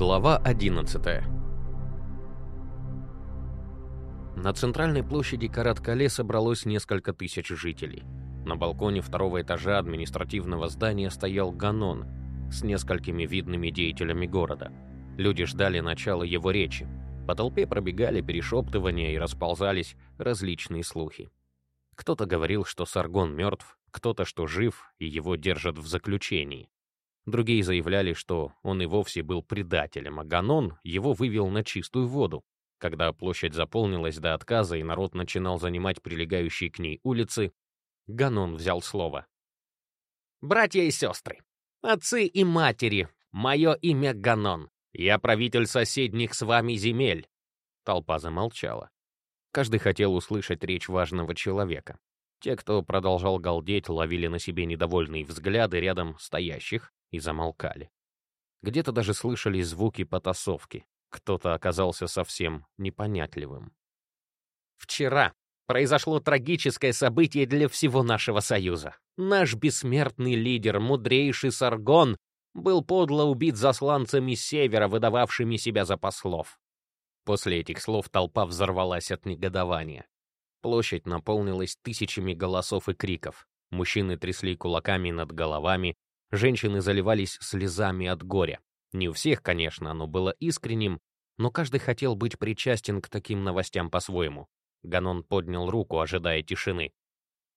Глава 11 На центральной площади Караткале собралось несколько тысяч жителей. На балконе второго этажа административного здания стоял Ганон с несколькими видными деятелями города. Люди ждали начала его речи. По толпе пробегали перешептывания и расползались различные слухи. Кто-то говорил, что Саргон мертв, кто-то, что жив и его держат в заключении. Другие заявляли, что он и вовсе был предателем, а Ганон его вывел на чистую воду. Когда площадь заполнилась до отказа и народ начинал занимать прилегающие к ней улицы, Ганон взял слово. «Братья и сестры, отцы и матери, мое имя Ганон. Я правитель соседних с вами земель». Толпа замолчала. Каждый хотел услышать речь важного человека. Те, кто продолжал галдеть, ловили на себе недовольные взгляды рядом стоящих, и замолкали. Где-то даже слышались звуки потасовки. Кто-то оказался совсем непонятливым. «Вчера произошло трагическое событие для всего нашего союза. Наш бессмертный лидер, мудрейший Саргон, был подло убит засланцами севера, выдававшими себя за послов. После этих слов толпа взорвалась от негодования. Площадь наполнилась тысячами голосов и криков. Мужчины трясли кулаками над головами, Женщины заливались слезами от горя. Не у всех, конечно, оно было искренним, но каждый хотел быть причастен к таким новостям по-своему. Ганон поднял руку, ожидая тишины.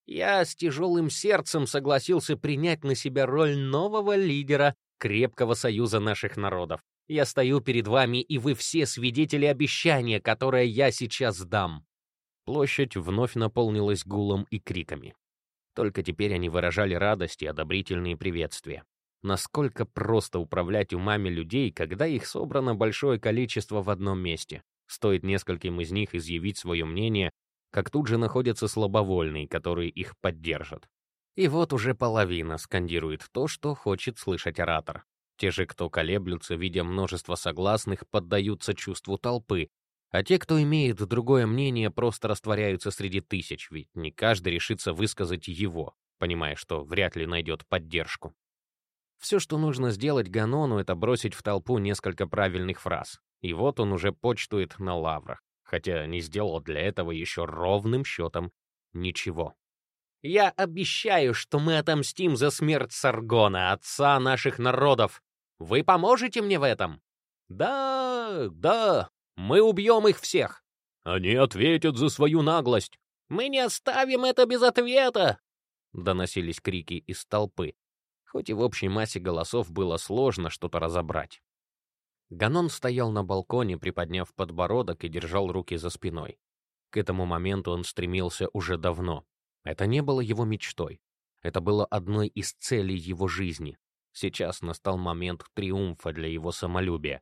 «Я с тяжелым сердцем согласился принять на себя роль нового лидера крепкого союза наших народов. Я стою перед вами, и вы все свидетели обещания, которое я сейчас дам». Площадь вновь наполнилась гулом и криками. Только теперь они выражали радость и одобрительные приветствия. Насколько просто управлять умами людей, когда их собрано большое количество в одном месте. Стоит нескольким из них изъявить свое мнение, как тут же находятся слабовольные, которые их поддержат. И вот уже половина скандирует то, что хочет слышать оратор. Те же, кто колеблются, видя множество согласных, поддаются чувству толпы, а те, кто имеет другое мнение, просто растворяются среди тысяч, ведь не каждый решится высказать его, понимая, что вряд ли найдет поддержку. Все, что нужно сделать Ганону, это бросить в толпу несколько правильных фраз. И вот он уже почтует на лаврах, хотя не сделал для этого еще ровным счетом ничего. «Я обещаю, что мы отомстим за смерть Саргона, отца наших народов. Вы поможете мне в этом?» «Да, да, мы убьем их всех!» «Они ответят за свою наглость!» «Мы не оставим это без ответа!» Доносились крики из толпы, хоть и в общей массе голосов было сложно что-то разобрать. Ганон стоял на балконе, приподняв подбородок и держал руки за спиной. К этому моменту он стремился уже давно. Это не было его мечтой. Это было одной из целей его жизни. Сейчас настал момент триумфа для его самолюбия.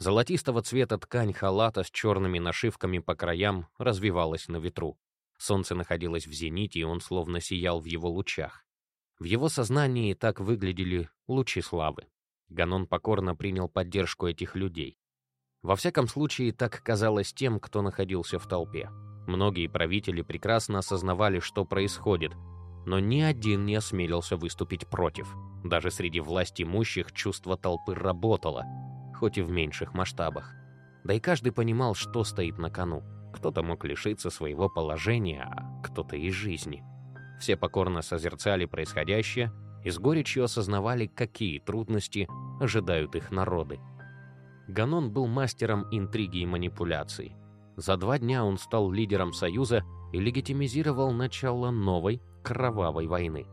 Золотистого цвета ткань халата с черными нашивками по краям развивалась на ветру. Солнце находилось в зените, и он словно сиял в его лучах. В его сознании так выглядели лучи славы. Ганон покорно принял поддержку этих людей. Во всяком случае, так казалось тем, кто находился в толпе. Многие правители прекрасно осознавали, что происходит, но ни один не осмелился выступить против. Даже среди власть имущих чувство толпы работало — хоть и в меньших масштабах. Да и каждый понимал, что стоит на кону. Кто-то мог лишиться своего положения, а кто-то и жизни. Все покорно созерцали происходящее и с горечью осознавали, какие трудности ожидают их народы. Ганон был мастером интриги и манипуляций. За два дня он стал лидером Союза и легитимизировал начало новой кровавой войны.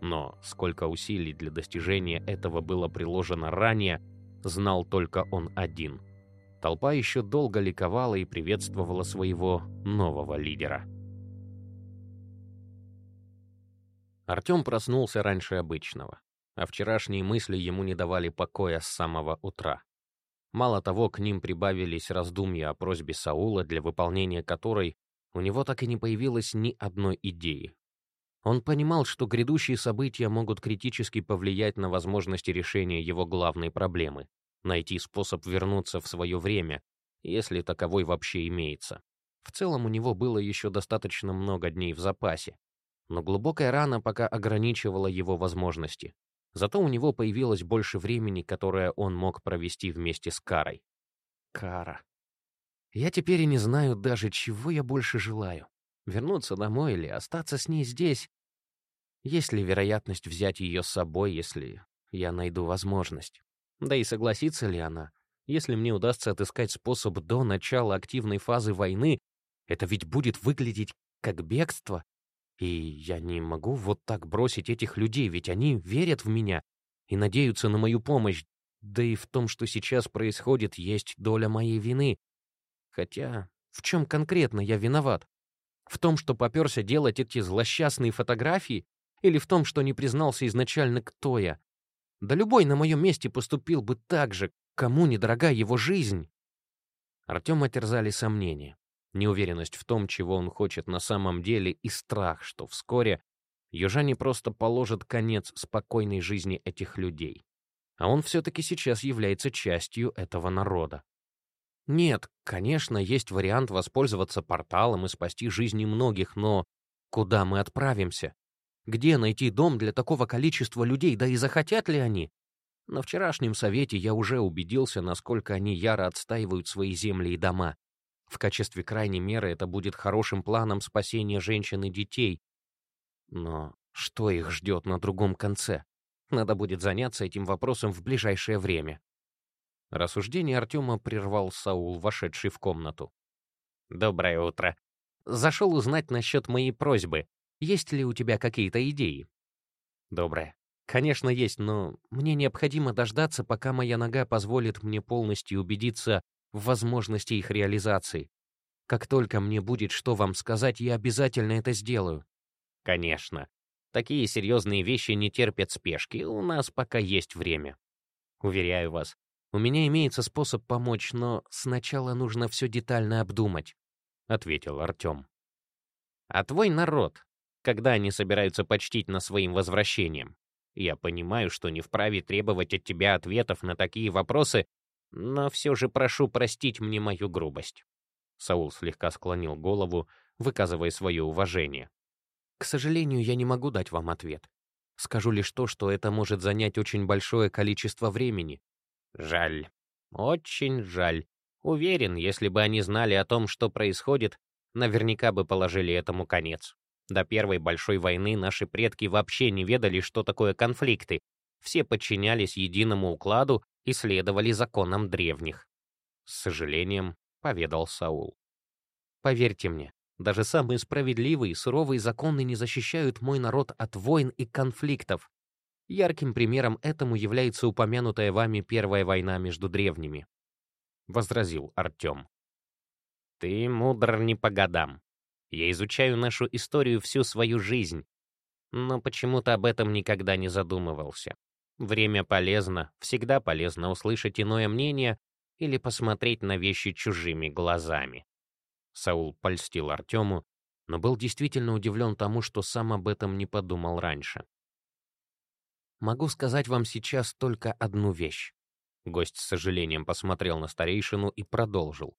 Но сколько усилий для достижения этого было приложено ранее – знал только он один. Толпа еще долго ликовала и приветствовала своего нового лидера. Артем проснулся раньше обычного, а вчерашние мысли ему не давали покоя с самого утра. Мало того, к ним прибавились раздумья о просьбе Саула, для выполнения которой у него так и не появилось ни одной идеи. Он понимал, что грядущие события могут критически повлиять на возможности решения его главной проблемы — найти способ вернуться в свое время, если таковой вообще имеется. В целом у него было еще достаточно много дней в запасе, но глубокая рана пока ограничивала его возможности. Зато у него появилось больше времени, которое он мог провести вместе с Карой. Кара. Я теперь и не знаю даже, чего я больше желаю. Вернуться домой или остаться с ней здесь? Есть ли вероятность взять ее с собой, если я найду возможность? Да и согласится ли она? Если мне удастся отыскать способ до начала активной фазы войны, это ведь будет выглядеть как бегство. И я не могу вот так бросить этих людей, ведь они верят в меня и надеются на мою помощь. Да и в том, что сейчас происходит, есть доля моей вины. Хотя в чем конкретно я виноват? В том, что попёрся делать эти злосчастные фотографии? Или в том, что не признался изначально, кто я? Да любой на моем месте поступил бы так же, кому недорога его жизнь. Артема терзали сомнения неуверенность в том, чего он хочет на самом деле, и страх, что вскоре южане просто положат конец спокойной жизни этих людей. А он все-таки сейчас является частью этого народа. Нет, конечно, есть вариант воспользоваться порталом и спасти жизни многих, но куда мы отправимся? Где найти дом для такого количества людей, да и захотят ли они? На вчерашнем совете я уже убедился, насколько они яро отстаивают свои земли и дома. В качестве крайней меры это будет хорошим планом спасения женщин и детей. Но что их ждет на другом конце? Надо будет заняться этим вопросом в ближайшее время. Рассуждение Артема прервал Саул, вошедший в комнату. «Доброе утро. Зашел узнать насчет моей просьбы. Есть ли у тебя какие-то идеи?» «Доброе. Конечно, есть, но мне необходимо дождаться, пока моя нога позволит мне полностью убедиться в возможности их реализации. Как только мне будет что вам сказать, я обязательно это сделаю. Конечно. Такие серьезные вещи не терпят спешки, у нас пока есть время. Уверяю вас, у меня имеется способ помочь, но сначала нужно все детально обдумать, — ответил Артем. А твой народ, когда они собираются почтить на своим возвращением? Я понимаю, что не вправе требовать от тебя ответов на такие вопросы, но все же прошу простить мне мою грубость». Саул слегка склонил голову, выказывая свое уважение. «К сожалению, я не могу дать вам ответ. Скажу лишь то, что это может занять очень большое количество времени». «Жаль. Очень жаль. Уверен, если бы они знали о том, что происходит, наверняка бы положили этому конец. До Первой Большой войны наши предки вообще не ведали, что такое конфликты. Все подчинялись единому укладу и следовали законам древних. С сожалением, поведал Саул. Поверьте мне, даже самые справедливые и суровые законы не защищают мой народ от войн и конфликтов. Ярким примером этому является упомянутая вами Первая война между древними. Возразил Артем. Ты мудр не по годам. Я изучаю нашу историю всю свою жизнь, но почему-то об этом никогда не задумывался. Время полезно, всегда полезно услышать иное мнение или посмотреть на вещи чужими глазами. Саул польстил Артему, но был действительно удивлен тому, что сам об этом не подумал раньше. «Могу сказать вам сейчас только одну вещь». Гость с сожалением посмотрел на старейшину и продолжил.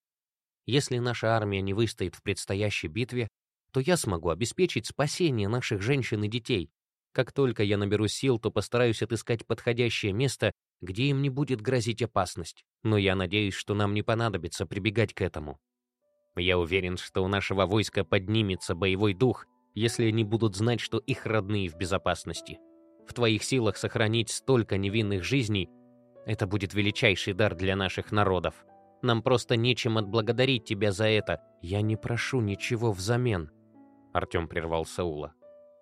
«Если наша армия не выстоит в предстоящей битве, то я смогу обеспечить спасение наших женщин и детей, как только я наберу сил, то постараюсь отыскать подходящее место, где им не будет грозить опасность. Но я надеюсь, что нам не понадобится прибегать к этому. Я уверен, что у нашего войска поднимется боевой дух, если они будут знать, что их родные в безопасности. В твоих силах сохранить столько невинных жизней — это будет величайший дар для наших народов. Нам просто нечем отблагодарить тебя за это. Я не прошу ничего взамен. Артем прервал Саула.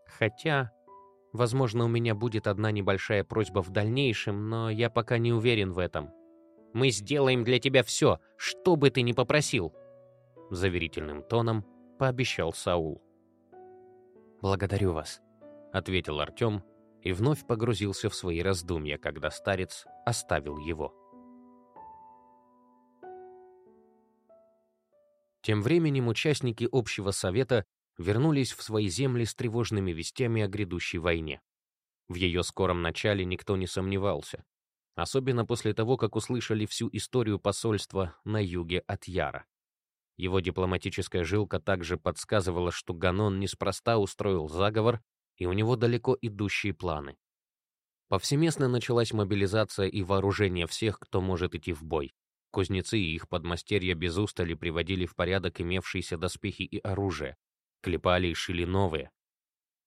Хотя Возможно, у меня будет одна небольшая просьба в дальнейшем, но я пока не уверен в этом. Мы сделаем для тебя все, что бы ты ни попросил, заверительным тоном пообещал Саул. Благодарю вас, ответил Артем и вновь погрузился в свои раздумья, когда старец оставил его. Тем временем участники общего совета вернулись в свои земли с тревожными вестями о грядущей войне. В ее скором начале никто не сомневался, особенно после того, как услышали всю историю посольства на юге от Яра. Его дипломатическая жилка также подсказывала, что Ганон неспроста устроил заговор, и у него далеко идущие планы. Повсеместно началась мобилизация и вооружение всех, кто может идти в бой. Кузнецы и их подмастерья без устали приводили в порядок имевшиеся доспехи и оружие, клепали и шили новые.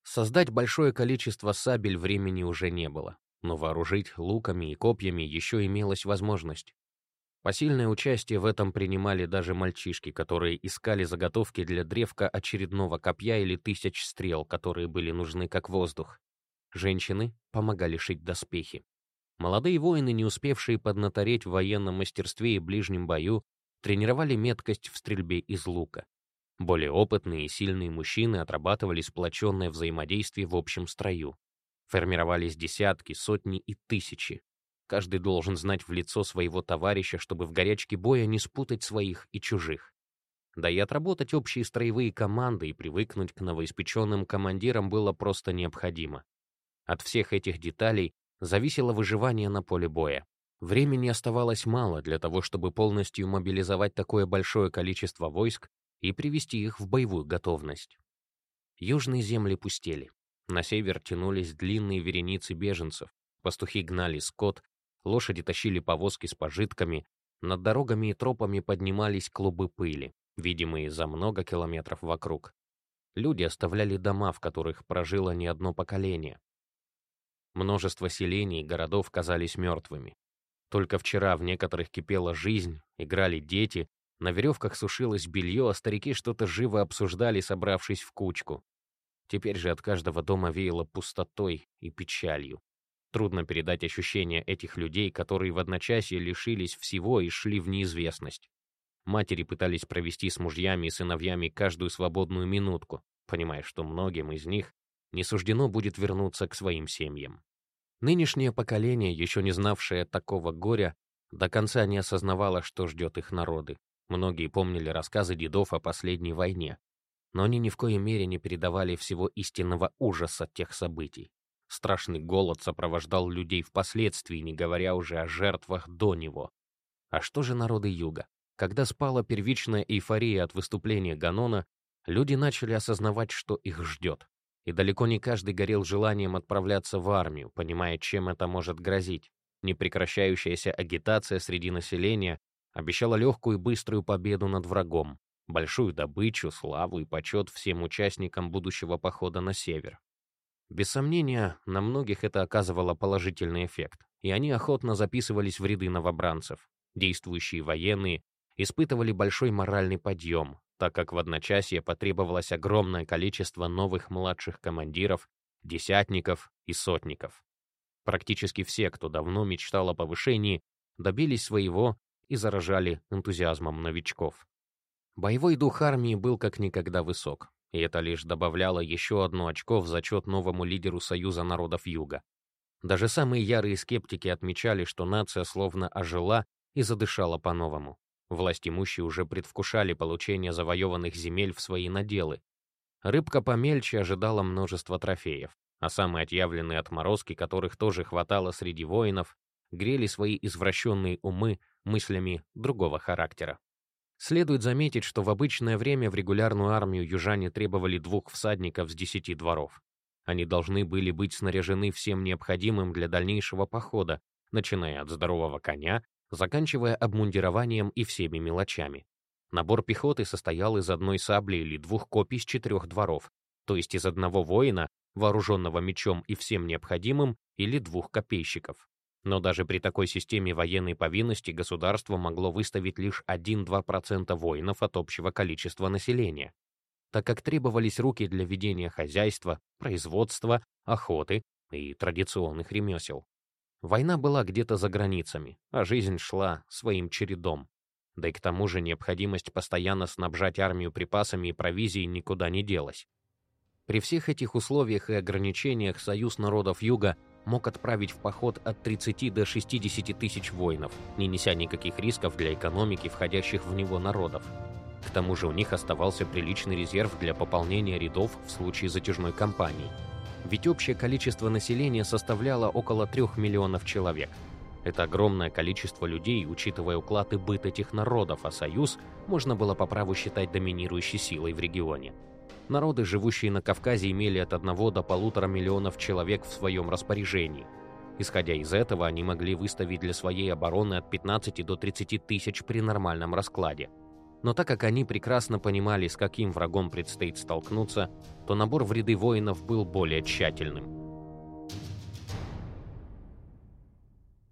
Создать большое количество сабель времени уже не было, но вооружить луками и копьями еще имелась возможность. Посильное участие в этом принимали даже мальчишки, которые искали заготовки для древка очередного копья или тысяч стрел, которые были нужны как воздух. Женщины помогали шить доспехи. Молодые воины, не успевшие поднатореть в военном мастерстве и ближнем бою, тренировали меткость в стрельбе из лука. Более опытные и сильные мужчины отрабатывали сплоченное взаимодействие в общем строю. Формировались десятки, сотни и тысячи. Каждый должен знать в лицо своего товарища, чтобы в горячке боя не спутать своих и чужих. Да и отработать общие строевые команды и привыкнуть к новоиспеченным командирам было просто необходимо. От всех этих деталей зависело выживание на поле боя. Времени оставалось мало для того, чтобы полностью мобилизовать такое большое количество войск и привести их в боевую готовность. Южные земли пустели. На север тянулись длинные вереницы беженцев, пастухи гнали скот, лошади тащили повозки с пожитками, над дорогами и тропами поднимались клубы пыли, видимые за много километров вокруг. Люди оставляли дома, в которых прожило не одно поколение. Множество селений и городов казались мертвыми. Только вчера в некоторых кипела жизнь, играли дети, на веревках сушилось белье, а старики что-то живо обсуждали, собравшись в кучку. Теперь же от каждого дома веяло пустотой и печалью. Трудно передать ощущения этих людей, которые в одночасье лишились всего и шли в неизвестность. Матери пытались провести с мужьями и сыновьями каждую свободную минутку, понимая, что многим из них не суждено будет вернуться к своим семьям. Нынешнее поколение, еще не знавшее такого горя, до конца не осознавало, что ждет их народы. Многие помнили рассказы дедов о последней войне, но они ни в коей мере не передавали всего истинного ужаса тех событий. Страшный голод сопровождал людей впоследствии, не говоря уже о жертвах до него. А что же народы Юга? Когда спала первичная эйфория от выступления Ганона, люди начали осознавать, что их ждет. И далеко не каждый горел желанием отправляться в армию, понимая, чем это может грозить. Непрекращающаяся агитация среди населения обещала легкую и быструю победу над врагом, большую добычу, славу и почет всем участникам будущего похода на север. Без сомнения, на многих это оказывало положительный эффект, и они охотно записывались в ряды новобранцев. Действующие военные испытывали большой моральный подъем, так как в одночасье потребовалось огромное количество новых младших командиров, десятников и сотников. Практически все, кто давно мечтал о повышении, добились своего и заражали энтузиазмом новичков. Боевой дух армии был как никогда высок и это лишь добавляло еще одно очко в зачет новому лидеру Союза народов Юга. Даже самые ярые скептики отмечали, что нация словно ожила и задышала по-новому. Власть имущие уже предвкушали получение завоеванных земель в свои наделы. Рыбка помельче ожидала множества трофеев, а самые отъявленные отморозки, которых тоже хватало среди воинов, грели свои извращенные умы мыслями другого характера. Следует заметить, что в обычное время в регулярную армию южане требовали двух всадников с десяти дворов. Они должны были быть снаряжены всем необходимым для дальнейшего похода, начиная от здорового коня, заканчивая обмундированием и всеми мелочами. Набор пехоты состоял из одной сабли или двух копий с четырех дворов, то есть из одного воина, вооруженного мечом и всем необходимым, или двух копейщиков. Но даже при такой системе военной повинности государство могло выставить лишь 1-2% воинов от общего количества населения, так как требовались руки для ведения хозяйства, производства, охоты и традиционных ремесел. Война была где-то за границами, а жизнь шла своим чередом. Да и к тому же необходимость постоянно снабжать армию припасами и провизией никуда не делась. При всех этих условиях и ограничениях Союз народов Юга мог отправить в поход от 30 до 60 тысяч воинов, не неся никаких рисков для экономики входящих в него народов. К тому же у них оставался приличный резерв для пополнения рядов в случае затяжной кампании. Ведь общее количество населения составляло около 3 миллионов человек. Это огромное количество людей, учитывая уклад и быт этих народов, а Союз можно было по праву считать доминирующей силой в регионе. Народы, живущие на Кавказе, имели от 1 до полутора миллионов человек в своем распоряжении. Исходя из этого, они могли выставить для своей обороны от 15 до 30 тысяч при нормальном раскладе. Но так как они прекрасно понимали, с каким врагом предстоит столкнуться, то набор в ряды воинов был более тщательным.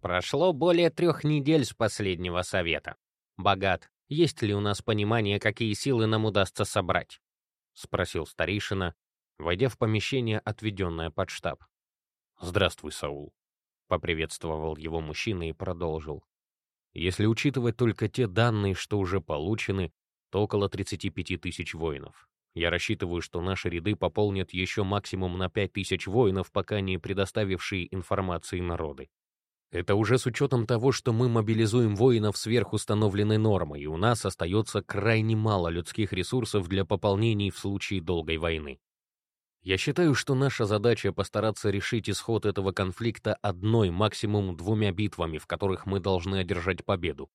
Прошло более трех недель с последнего совета. Богат, есть ли у нас понимание, какие силы нам удастся собрать? Спросил старейшина, войдя в помещение, отведенное под штаб. «Здравствуй, Саул», — поприветствовал его мужчина и продолжил. «Если учитывать только те данные, что уже получены, то около 35 тысяч воинов. Я рассчитываю, что наши ряды пополнят еще максимум на 5 тысяч воинов, пока не предоставившие информации народы. Это уже с учетом того, что мы мобилизуем воинов сверх установленной нормы, и у нас остается крайне мало людских ресурсов для пополнений в случае долгой войны. Я считаю, что наша задача постараться решить исход этого конфликта одной, максимум двумя битвами, в которых мы должны одержать победу.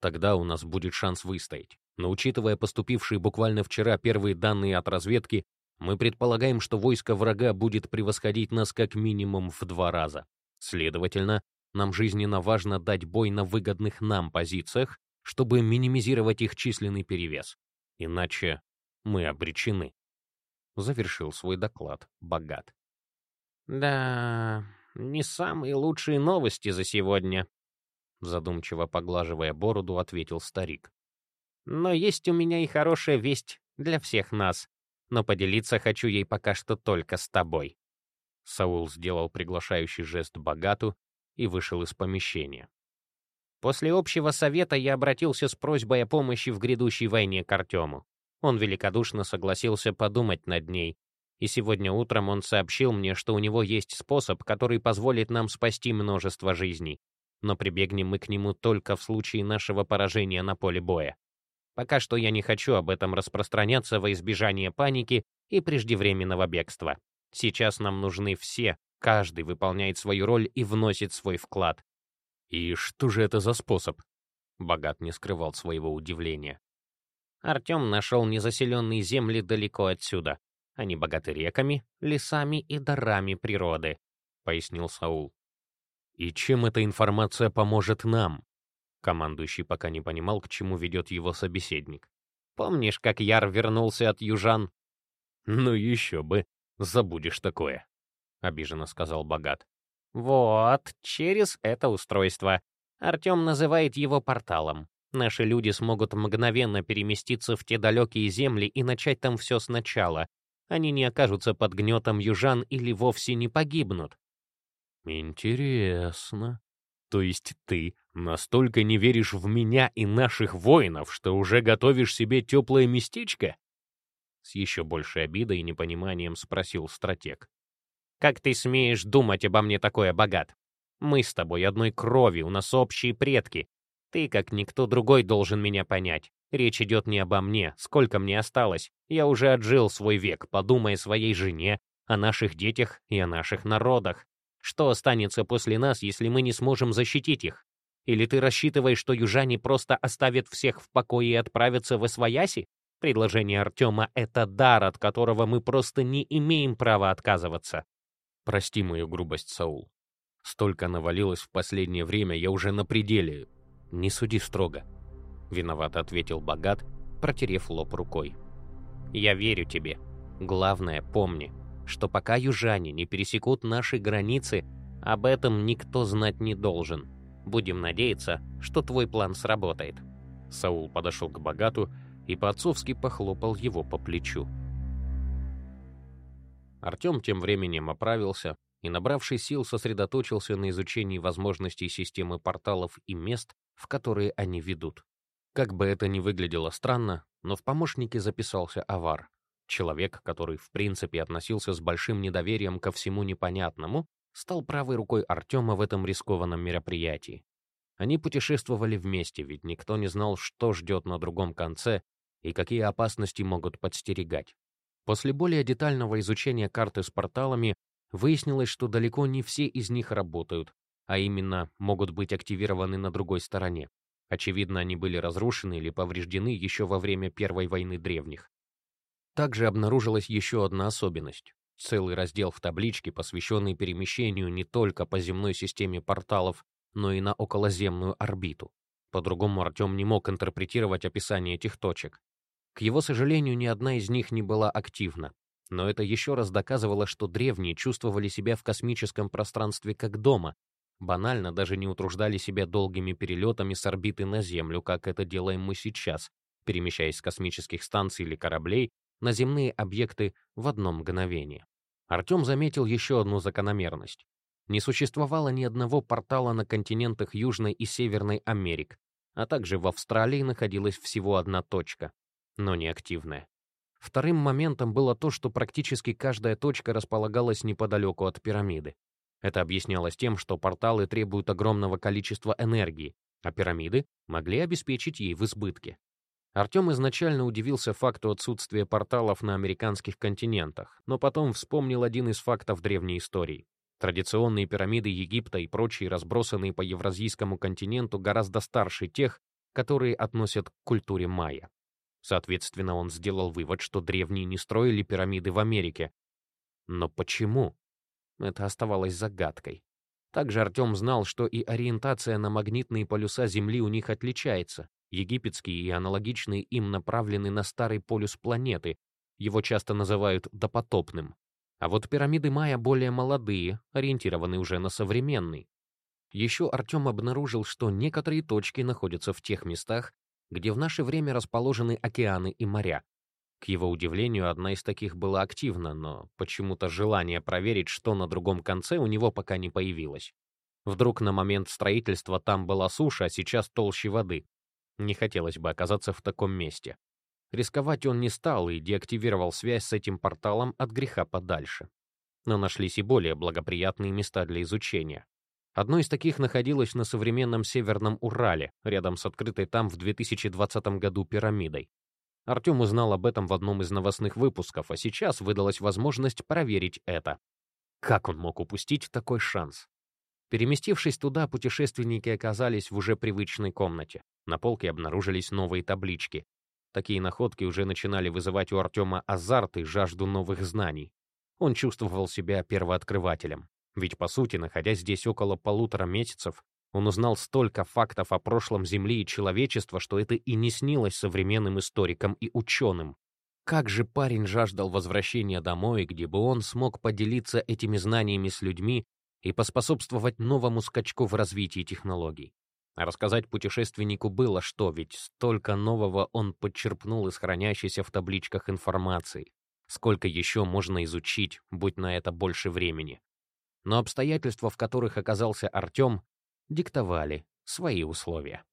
Тогда у нас будет шанс выстоять. Но учитывая поступившие буквально вчера первые данные от разведки, мы предполагаем, что войско врага будет превосходить нас как минимум в два раза. Следовательно, нам жизненно важно дать бой на выгодных нам позициях, чтобы минимизировать их численный перевес. Иначе мы обречены завершил свой доклад Богат. «Да, не самые лучшие новости за сегодня», задумчиво поглаживая бороду, ответил старик. «Но есть у меня и хорошая весть для всех нас, но поделиться хочу ей пока что только с тобой». Саул сделал приглашающий жест Богату и вышел из помещения. После общего совета я обратился с просьбой о помощи в грядущей войне к Артему. Он великодушно согласился подумать над ней, и сегодня утром он сообщил мне, что у него есть способ, который позволит нам спасти множество жизней. Но прибегнем мы к нему только в случае нашего поражения на поле боя. Пока что я не хочу об этом распространяться во избежание паники и преждевременного бегства. Сейчас нам нужны все, каждый выполняет свою роль и вносит свой вклад. И что же это за способ? Богат не скрывал своего удивления. Артем нашел незаселенные земли далеко отсюда. Они богаты реками, лесами и дарами природы, — пояснил Саул. «И чем эта информация поможет нам?» Командующий пока не понимал, к чему ведет его собеседник. «Помнишь, как Яр вернулся от южан?» «Ну еще бы, забудешь такое», — обиженно сказал Богат. «Вот, через это устройство. Артем называет его порталом. Наши люди смогут мгновенно переместиться в те далекие земли и начать там все сначала. Они не окажутся под гнетом южан или вовсе не погибнут. Интересно. То есть ты настолько не веришь в меня и наших воинов, что уже готовишь себе теплое местечко? С еще большей обидой и непониманием спросил стратег. Как ты смеешь думать обо мне такое, богат? Мы с тобой одной крови, у нас общие предки. Ты, как никто другой, должен меня понять. Речь идет не обо мне, сколько мне осталось. Я уже отжил свой век, подумай о своей жене, о наших детях и о наших народах. Что останется после нас, если мы не сможем защитить их? Или ты рассчитываешь, что южане просто оставят всех в покое и отправятся в Освояси? Предложение Артема — это дар, от которого мы просто не имеем права отказываться. Прости мою грубость, Саул. Столько навалилось в последнее время, я уже на пределе. «Не суди строго», — виновато ответил Богат, протерев лоб рукой. «Я верю тебе. Главное, помни, что пока южане не пересекут наши границы, об этом никто знать не должен. Будем надеяться, что твой план сработает». Саул подошел к Богату и по-отцовски похлопал его по плечу. Артем тем временем оправился и, набравший сил, сосредоточился на изучении возможностей системы порталов и мест, в которые они ведут. Как бы это ни выглядело странно, но в помощнике записался Авар, человек, который в принципе относился с большим недоверием ко всему непонятному, стал правой рукой Артема в этом рискованном мероприятии. Они путешествовали вместе, ведь никто не знал, что ждет на другом конце и какие опасности могут подстерегать. После более детального изучения карты с порталами выяснилось, что далеко не все из них работают, а именно могут быть активированы на другой стороне. Очевидно, они были разрушены или повреждены еще во время Первой войны древних. Также обнаружилась еще одна особенность. целый раздел в табличке, посвященный перемещению не только по земной системе порталов, но и на околоземную орбиту. По-другому Артем не мог интерпретировать описание этих точек. К его сожалению, ни одна из них не была активна. Но это еще раз доказывало, что древние чувствовали себя в космическом пространстве как дома, банально даже не утруждали себя долгими перелетами с орбиты на Землю, как это делаем мы сейчас, перемещаясь с космических станций или кораблей на земные объекты в одно мгновение. Артем заметил еще одну закономерность. Не существовало ни одного портала на континентах Южной и Северной Америк, а также в Австралии находилась всего одна точка, но не активная. Вторым моментом было то, что практически каждая точка располагалась неподалеку от пирамиды. Это объяснялось тем, что порталы требуют огромного количества энергии, а пирамиды могли обеспечить ей в избытке. Артем изначально удивился факту отсутствия порталов на американских континентах, но потом вспомнил один из фактов древней истории. Традиционные пирамиды Египта и прочие, разбросанные по евразийскому континенту, гораздо старше тех, которые относят к культуре майя. Соответственно, он сделал вывод, что древние не строили пирамиды в Америке. Но почему? Это оставалось загадкой. Также Артем знал, что и ориентация на магнитные полюса Земли у них отличается. Египетские и аналогичные им направлены на старый полюс планеты, его часто называют допотопным. А вот пирамиды Майя более молодые, ориентированы уже на современный. Еще Артем обнаружил, что некоторые точки находятся в тех местах, где в наше время расположены океаны и моря. К его удивлению, одна из таких была активна, но почему-то желание проверить, что на другом конце, у него пока не появилось. Вдруг на момент строительства там была суша, а сейчас толще воды. Не хотелось бы оказаться в таком месте. Рисковать он не стал и деактивировал связь с этим порталом от греха подальше. Но нашлись и более благоприятные места для изучения. Одно из таких находилось на современном Северном Урале, рядом с открытой там в 2020 году пирамидой. Артем узнал об этом в одном из новостных выпусков, а сейчас выдалась возможность проверить это. Как он мог упустить такой шанс? Переместившись туда, путешественники оказались в уже привычной комнате. На полке обнаружились новые таблички. Такие находки уже начинали вызывать у Артема азарт и жажду новых знаний. Он чувствовал себя первооткрывателем. Ведь, по сути, находясь здесь около полутора месяцев, он узнал столько фактов о прошлом Земли и человечества, что это и не снилось современным историкам и ученым. Как же парень жаждал возвращения домой, где бы он смог поделиться этими знаниями с людьми и поспособствовать новому скачку в развитии технологий. А рассказать путешественнику было что, ведь столько нового он подчерпнул из хранящейся в табличках информации. Сколько еще можно изучить, будь на это больше времени но обстоятельства, в которых оказался Артем, диктовали свои условия.